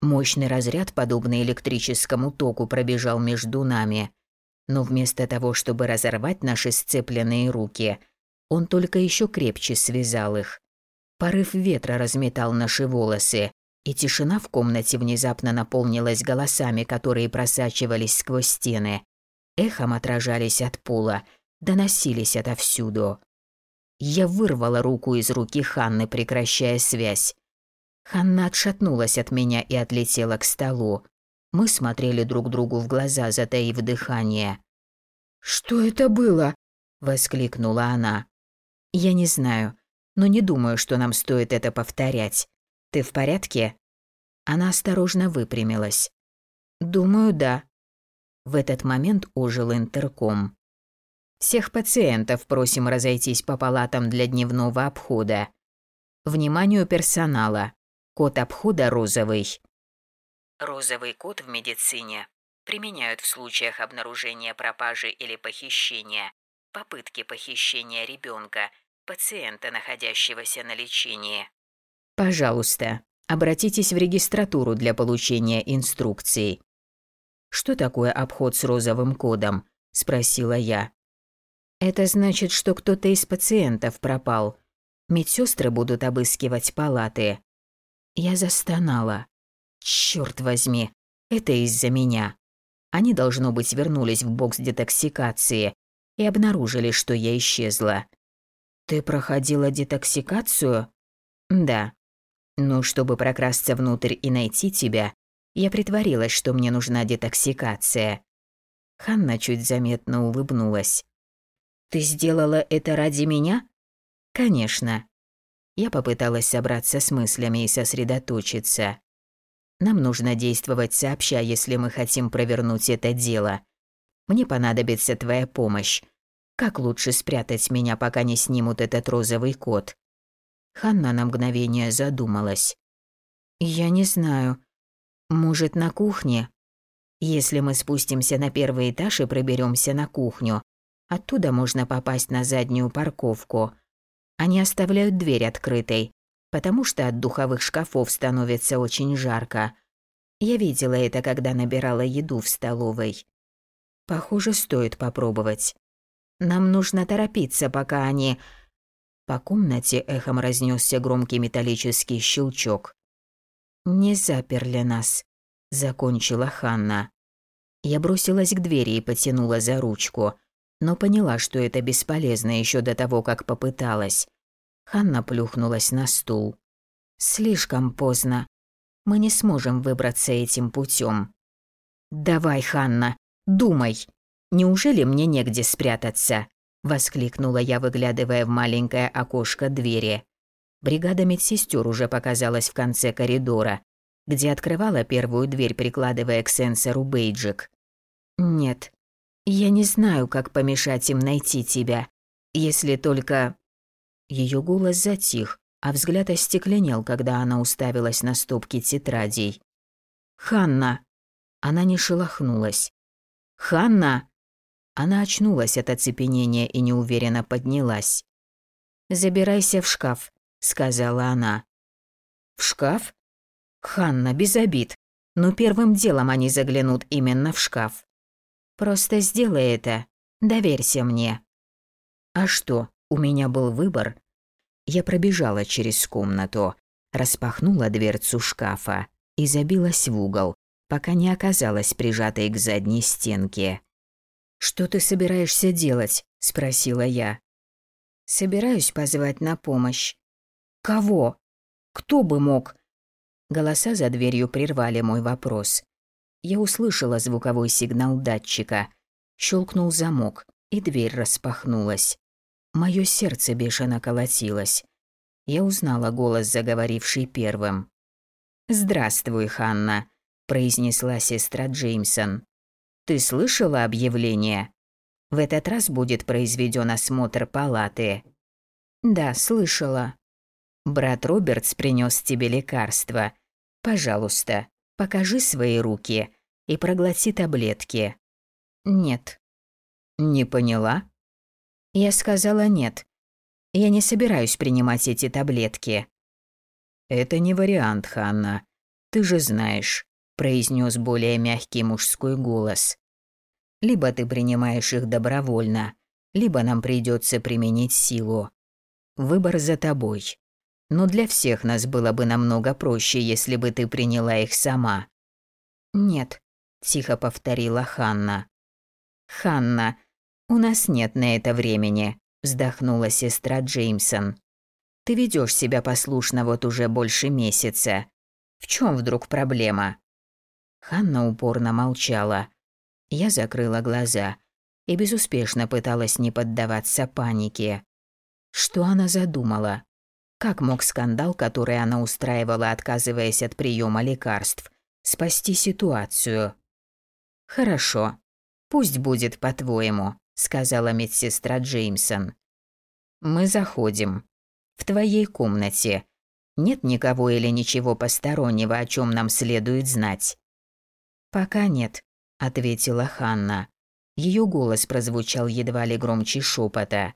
A: Мощный разряд, подобный электрическому току, пробежал между нами. Но вместо того, чтобы разорвать наши сцепленные руки, он только еще крепче связал их. Порыв ветра разметал наши волосы, и тишина в комнате внезапно наполнилась голосами, которые просачивались сквозь стены. Эхом отражались от пола, доносились отовсюду. Я вырвала руку из руки Ханны, прекращая связь. Ханна отшатнулась от меня и отлетела к столу. Мы смотрели друг другу в глаза, затаив дыхание. «Что это было?» – воскликнула она. «Я не знаю но не думаю, что нам стоит это повторять. Ты в порядке?» Она осторожно выпрямилась. «Думаю, да». В этот момент ожил интерком. «Всех пациентов просим разойтись по палатам для дневного обхода. Вниманию персонала. Код обхода розовый». Розовый код в медицине применяют в случаях обнаружения пропажи или похищения, попытки похищения ребенка пациента, находящегося на лечении. Пожалуйста, обратитесь в регистратуру для получения инструкций. Что такое обход с розовым кодом? спросила я. Это значит, что кто-то из пациентов пропал. Медсестры будут обыскивать палаты. Я застонала. Черт возьми, это из-за меня. Они, должно быть, вернулись в бокс детоксикации и обнаружили, что я исчезла. «Ты проходила детоксикацию?» «Да. Ну, чтобы прокрасться внутрь и найти тебя, я притворилась, что мне нужна детоксикация». Ханна чуть заметно улыбнулась. «Ты сделала это ради меня?» «Конечно». Я попыталась собраться с мыслями и сосредоточиться. Нам нужно действовать сообща, если мы хотим провернуть это дело. Мне понадобится твоя помощь. Как лучше спрятать меня, пока не снимут этот розовый кот? Ханна на мгновение задумалась. Я не знаю. Может, на кухне? Если мы спустимся на первый этаж и проберемся на кухню, оттуда можно попасть на заднюю парковку. Они оставляют дверь открытой, потому что от духовых шкафов становится очень жарко. Я видела это, когда набирала еду в столовой. Похоже, стоит попробовать. Нам нужно торопиться, пока они...» По комнате эхом разнесся громкий металлический щелчок. «Не заперли нас», — закончила Ханна. Я бросилась к двери и потянула за ручку, но поняла, что это бесполезно еще до того, как попыталась. Ханна плюхнулась на стул. «Слишком поздно. Мы не сможем выбраться этим путем. «Давай, Ханна, думай!» Неужели мне негде спрятаться?» – воскликнула я, выглядывая в маленькое окошко двери. Бригада медсестер уже показалась в конце коридора. где открывала первую дверь, прикладывая к сенсору бейджик. «Нет, я не знаю, как помешать им найти тебя, если только...» Ее голос затих, а взгляд остекленел, когда она уставилась на стопки тетрадей. «Ханна!» Она не шелохнулась. «Ханна!» Она очнулась от оцепенения и неуверенно поднялась. «Забирайся в шкаф», — сказала она. «В шкаф?» «Ханна, без обид, но первым делом они заглянут именно в шкаф. Просто сделай это, доверься мне». «А что, у меня был выбор?» Я пробежала через комнату, распахнула дверцу шкафа и забилась в угол, пока не оказалась прижатой к задней стенке. «Что ты собираешься делать?» – спросила я. «Собираюсь позвать на помощь». «Кого? Кто бы мог?» Голоса за дверью прервали мой вопрос. Я услышала звуковой сигнал датчика. Щелкнул замок, и дверь распахнулась. Мое сердце бешено колотилось. Я узнала голос, заговоривший первым. «Здравствуй, Ханна», – произнесла сестра Джеймсон. «Ты слышала объявление? В этот раз будет произведен осмотр палаты». «Да, слышала». «Брат Робертс принес тебе лекарство. Пожалуйста, покажи свои руки и проглоти таблетки». «Нет». «Не поняла?» Я сказала нет. Я не собираюсь принимать эти таблетки. Это не вариант, Ханна. Ты же знаешь, произнес более мягкий мужской голос. Либо ты принимаешь их добровольно, либо нам придется применить силу. Выбор за тобой. Но для всех нас было бы намного проще, если бы ты приняла их сама. Нет, тихо повторила Ханна. Ханна, «У нас нет на это времени», – вздохнула сестра Джеймсон. «Ты ведешь себя послушно вот уже больше месяца. В чем вдруг проблема?» Ханна упорно молчала. Я закрыла глаза и безуспешно пыталась не поддаваться панике. Что она задумала? Как мог скандал, который она устраивала, отказываясь от приема лекарств, спасти ситуацию? Хорошо. Пусть будет по-твоему сказала медсестра Джеймсон. Мы заходим. В твоей комнате. Нет никого или ничего постороннего, о чем нам следует знать. Пока нет, ответила Ханна. Ее голос прозвучал едва ли громче шепота.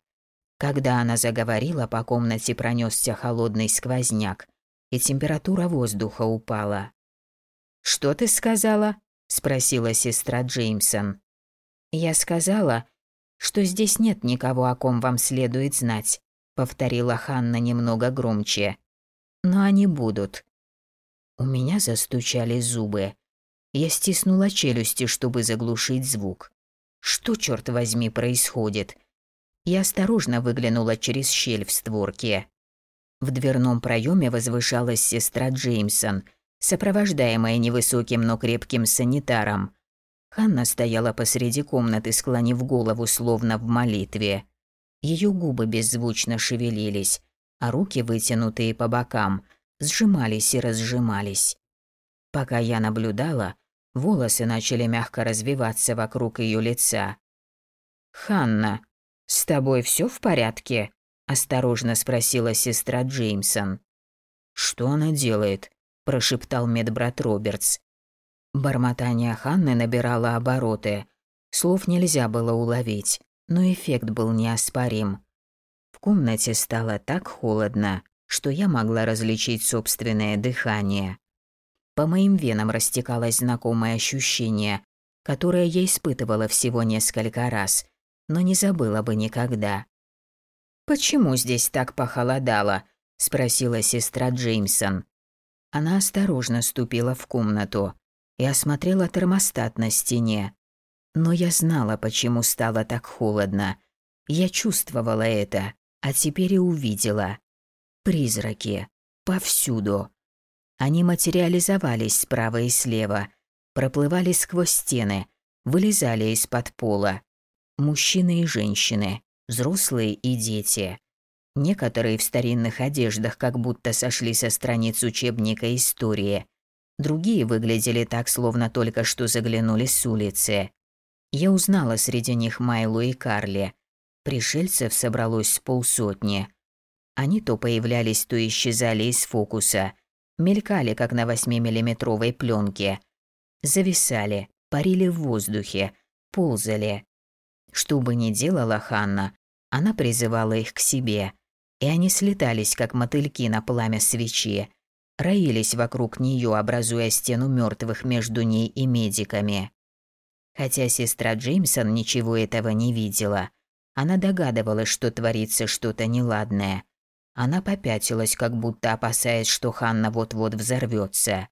A: Когда она заговорила, по комнате пронесся холодный сквозняк, и температура воздуха упала. «Что ты сказала?» – спросила сестра Джеймсон. «Я сказала, что здесь нет никого, о ком вам следует знать», — повторила Ханна немного громче. «Но они будут». У меня застучали зубы. Я стиснула челюсти, чтобы заглушить звук. Что, черт возьми, происходит? Я осторожно выглянула через щель в створке. В дверном проеме возвышалась сестра Джеймсон, сопровождаемая невысоким, но крепким санитаром. Ханна стояла посреди комнаты, склонив голову, словно в молитве. Ее губы беззвучно шевелились, а руки, вытянутые по бокам, сжимались и разжимались. Пока я наблюдала, волосы начали мягко развиваться вокруг ее лица. «Ханна, с тобой все в порядке?» – осторожно спросила сестра Джеймсон. «Что она делает?» – прошептал медбрат Робертс. Бормотание Ханны набирало обороты. Слов нельзя было уловить, но эффект был неоспорим. В комнате стало так холодно, что я могла различить собственное дыхание. По моим венам растекалось знакомое ощущение, которое я испытывала всего несколько раз, но не забыла бы никогда. «Почему здесь так похолодало?» – спросила сестра Джеймсон. Она осторожно ступила в комнату и осмотрела термостат на стене. Но я знала, почему стало так холодно. Я чувствовала это, а теперь и увидела. Призраки. Повсюду. Они материализовались справа и слева, проплывали сквозь стены, вылезали из-под пола. Мужчины и женщины, взрослые и дети. Некоторые в старинных одеждах как будто сошли со страниц учебника истории, Другие выглядели так, словно только что заглянули с улицы. Я узнала среди них Майлу и Карли. Пришельцев собралось с полсотни. Они то появлялись, то исчезали из фокуса, мелькали, как на 8-миллиметровой пленке, зависали, парили в воздухе, ползали. Что бы ни делала Ханна, она призывала их к себе, и они слетались, как мотыльки на пламя свечи, роились вокруг нее, образуя стену мертвых между ней и медиками. Хотя сестра Джеймсон ничего этого не видела, она догадывалась, что творится что-то неладное. Она попятилась, как будто опасаясь, что Ханна вот-вот взорвется.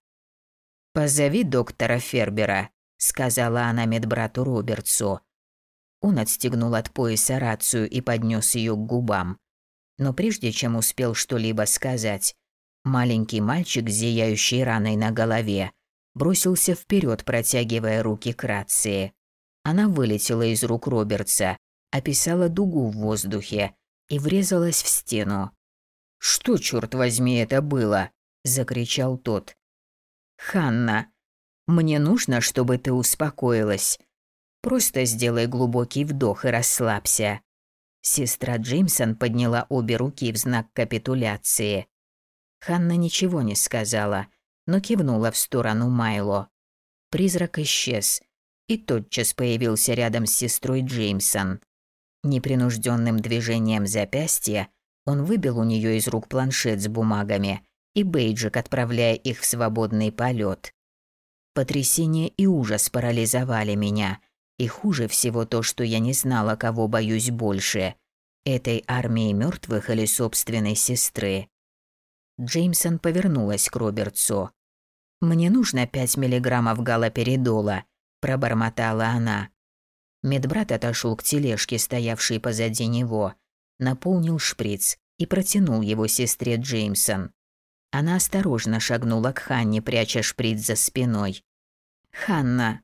A: «Позови доктора Фербера», — сказала она медбрату Робертсу. Он отстегнул от пояса рацию и поднес ее к губам. Но прежде чем успел что-либо сказать, маленький мальчик с зияющей раной на голове бросился вперед, протягивая руки к рации. Она вылетела из рук Робертса, описала дугу в воздухе и врезалась в стену. «Что, черт возьми, это было?» – закричал тот. «Ханна, мне нужно, чтобы ты успокоилась. Просто сделай глубокий вдох и расслабься». Сестра Джеймсон подняла обе руки в знак капитуляции. Ханна ничего не сказала – но кивнула в сторону Майло. Призрак исчез и тотчас появился рядом с сестрой Джеймсон. Непринужденным движением запястья он выбил у нее из рук планшет с бумагами и бейджик, отправляя их в свободный полет. Потрясение и ужас парализовали меня, и хуже всего то, что я не знала, кого боюсь больше – этой армии мертвых или собственной сестры. Джеймсон повернулась к Робертсу. «Мне нужно пять миллиграммов галоперидола», – пробормотала она. Медбрат отошел к тележке, стоявшей позади него, наполнил шприц и протянул его сестре Джеймсон. Она осторожно шагнула к Ханне, пряча шприц за спиной. «Ханна,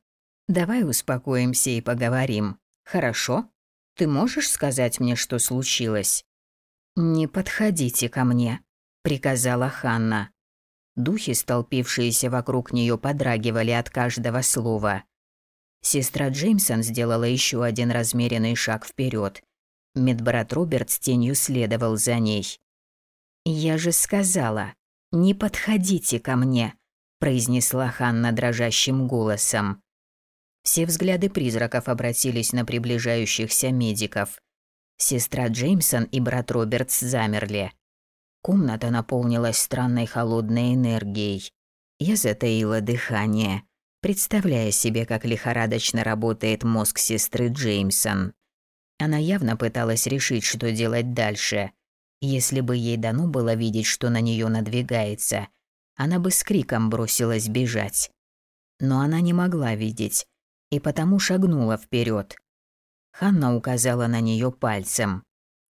A: давай успокоимся и поговорим, хорошо? Ты можешь сказать мне, что случилось?» «Не подходите ко мне», приказала Ханна. Духи, столпившиеся вокруг нее, подрагивали от каждого слова. Сестра Джеймсон сделала еще один размеренный шаг вперед. Медбрат Роберт с тенью следовал за ней. «Я же сказала, не подходите ко мне», – произнесла Ханна дрожащим голосом. Все взгляды призраков обратились на приближающихся медиков. Сестра Джеймсон и брат Робертс замерли. Комната наполнилась странной холодной энергией. Я затаила дыхание, представляя себе, как лихорадочно работает мозг сестры Джеймсон. Она явно пыталась решить, что делать дальше. Если бы ей дано было видеть, что на нее надвигается, она бы с криком бросилась бежать. Но она не могла видеть, и потому шагнула вперед. Ханна указала на нее пальцем.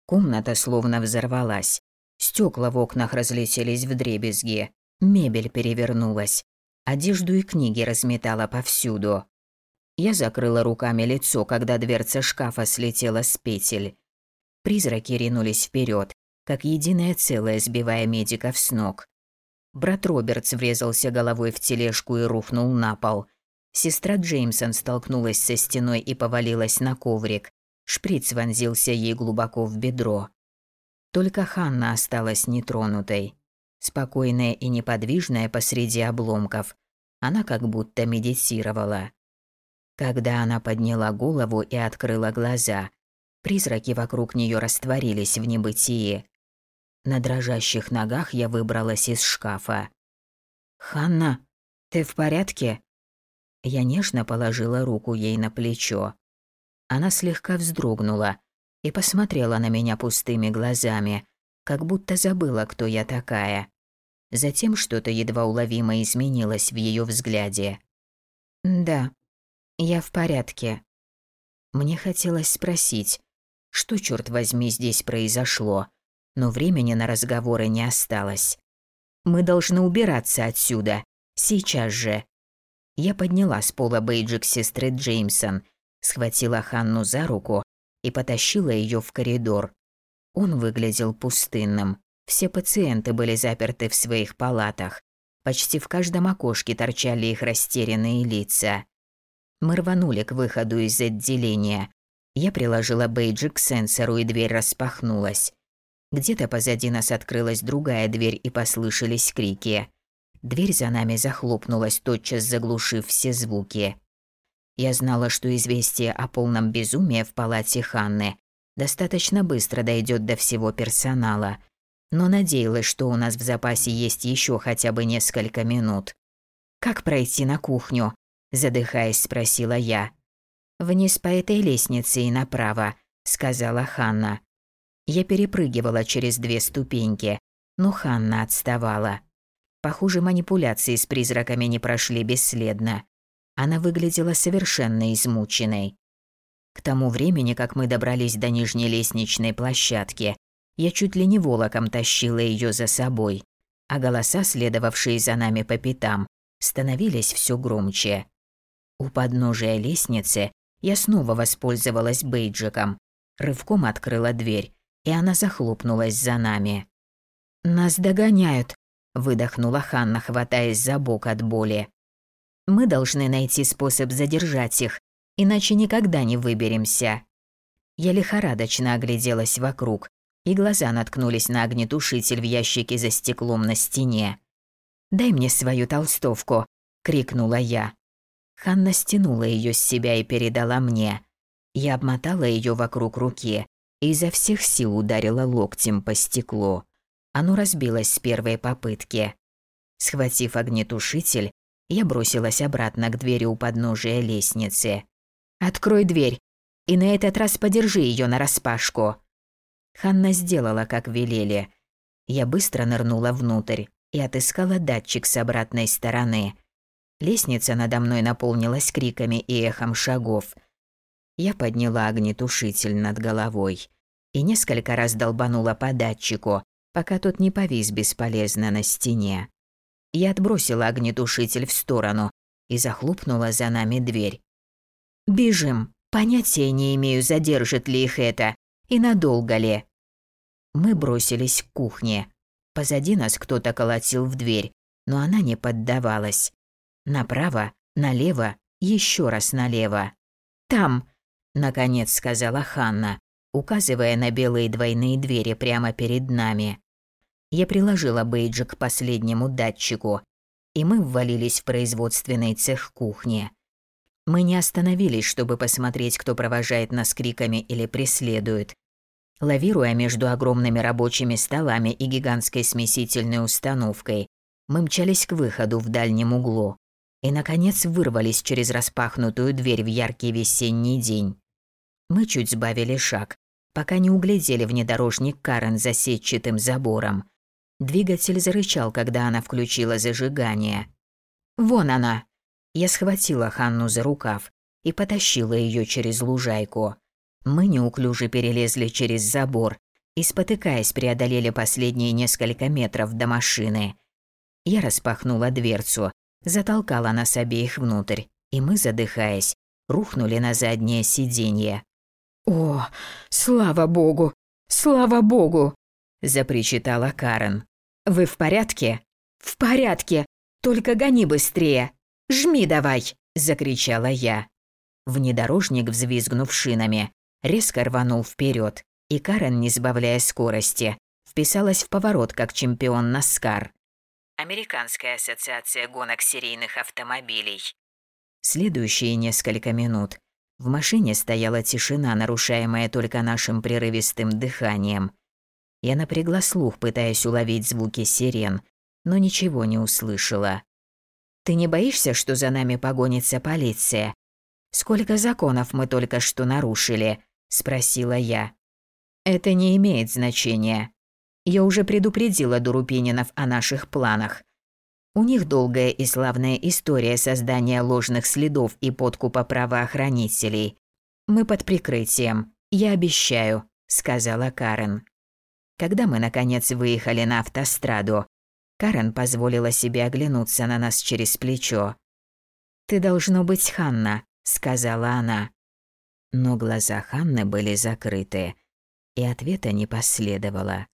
A: Комната словно взорвалась. Стекла в окнах разлетелись в дребезги, мебель перевернулась, одежду и книги разметала повсюду. Я закрыла руками лицо, когда дверца шкафа слетела с петель. Призраки ринулись вперед, как единое целое, сбивая медиков с ног. Брат Робертс врезался головой в тележку и рухнул на пол. Сестра Джеймсон столкнулась со стеной и повалилась на коврик. Шприц вонзился ей глубоко в бедро. Только Ханна осталась нетронутой. Спокойная и неподвижная посреди обломков, она как будто медитировала. Когда она подняла голову и открыла глаза, призраки вокруг нее растворились в небытии. На дрожащих ногах я выбралась из шкафа. «Ханна, ты в порядке?» Я нежно положила руку ей на плечо. Она слегка вздрогнула, и посмотрела на меня пустыми глазами, как будто забыла, кто я такая. Затем что-то едва уловимо изменилось в ее взгляде. «Да, я в порядке». Мне хотелось спросить, что, черт возьми, здесь произошло, но времени на разговоры не осталось. «Мы должны убираться отсюда, сейчас же». Я подняла с пола бейджик сестры Джеймсон, схватила Ханну за руку и потащила ее в коридор. Он выглядел пустынным. Все пациенты были заперты в своих палатах. Почти в каждом окошке торчали их растерянные лица. Мы рванули к выходу из отделения. Я приложила бейджик к сенсору, и дверь распахнулась. Где-то позади нас открылась другая дверь, и послышались крики. Дверь за нами захлопнулась, тотчас заглушив все звуки. Я знала, что известие о полном безумии в палате Ханны достаточно быстро дойдет до всего персонала, но надеялась, что у нас в запасе есть еще хотя бы несколько минут. «Как пройти на кухню?» – задыхаясь, спросила я. «Вниз по этой лестнице и направо», – сказала Ханна. Я перепрыгивала через две ступеньки, но Ханна отставала. Похоже, манипуляции с призраками не прошли бесследно. Она выглядела совершенно измученной. К тому времени, как мы добрались до нижней лестничной площадки, я чуть ли не волоком тащила ее за собой, а голоса, следовавшие за нами по пятам, становились все громче. У подножия лестницы я снова воспользовалась бейджиком, рывком открыла дверь, и она захлопнулась за нами. «Нас догоняют», – выдохнула Ханна, хватаясь за бок от боли. Мы должны найти способ задержать их, иначе никогда не выберемся. Я лихорадочно огляделась вокруг, и глаза наткнулись на огнетушитель в ящике за стеклом на стене. «Дай мне свою толстовку!» – крикнула я. Ханна стянула ее с себя и передала мне. Я обмотала ее вокруг руки и изо всех сил ударила локтем по стеклу. Оно разбилось с первой попытки. Схватив огнетушитель, я бросилась обратно к двери у подножия лестницы. «Открой дверь, и на этот раз подержи ее нараспашку». Ханна сделала, как велели. Я быстро нырнула внутрь и отыскала датчик с обратной стороны. Лестница надо мной наполнилась криками и эхом шагов. Я подняла огнетушитель над головой и несколько раз долбанула по датчику, пока тот не повис бесполезно на стене. Я отбросила огнетушитель в сторону и захлопнула за нами дверь. «Бежим. Понятия не имею, задержит ли их это и надолго ли». Мы бросились к кухне. Позади нас кто-то колотил в дверь, но она не поддавалась. Направо, налево, еще раз налево. «Там!» – наконец сказала Ханна, указывая на белые двойные двери прямо перед нами. Я приложила бейджик к последнему датчику, и мы ввалились в производственный цех кухни. Мы не остановились, чтобы посмотреть, кто провожает нас криками или преследует. Лавируя между огромными рабочими столами и гигантской смесительной установкой, мы мчались к выходу в дальнем углу и, наконец, вырвались через распахнутую дверь в яркий весенний день. Мы чуть сбавили шаг, пока не углядели внедорожник Карен за сетчатым забором, Двигатель зарычал, когда она включила зажигание. «Вон она!» Я схватила Ханну за рукав и потащила ее через лужайку. Мы неуклюже перелезли через забор и, спотыкаясь, преодолели последние несколько метров до машины. Я распахнула дверцу, затолкала нас обеих внутрь, и мы, задыхаясь, рухнули на заднее сиденье. «О, слава богу! Слава богу!» – запричитала Карен. «Вы в порядке?» «В порядке! Только гони быстрее! Жми давай!» – закричала я. Внедорожник, взвизгнув шинами, резко рванул вперед, и Карен, не сбавляя скорости, вписалась в поворот как чемпион Наскар. Американская ассоциация гонок серийных автомобилей. Следующие несколько минут в машине стояла тишина, нарушаемая только нашим прерывистым дыханием. Я напрягла слух, пытаясь уловить звуки сирен, но ничего не услышала. «Ты не боишься, что за нами погонится полиция? Сколько законов мы только что нарушили?» – спросила я. «Это не имеет значения. Я уже предупредила Дурупининов о наших планах. У них долгая и славная история создания ложных следов и подкупа правоохранителей. Мы под прикрытием, я обещаю», – сказала Карен. Когда мы, наконец, выехали на автостраду, Карен позволила себе оглянуться на нас через плечо. «Ты должно быть Ханна», — сказала она. Но глаза Ханны были закрыты, и ответа не последовало.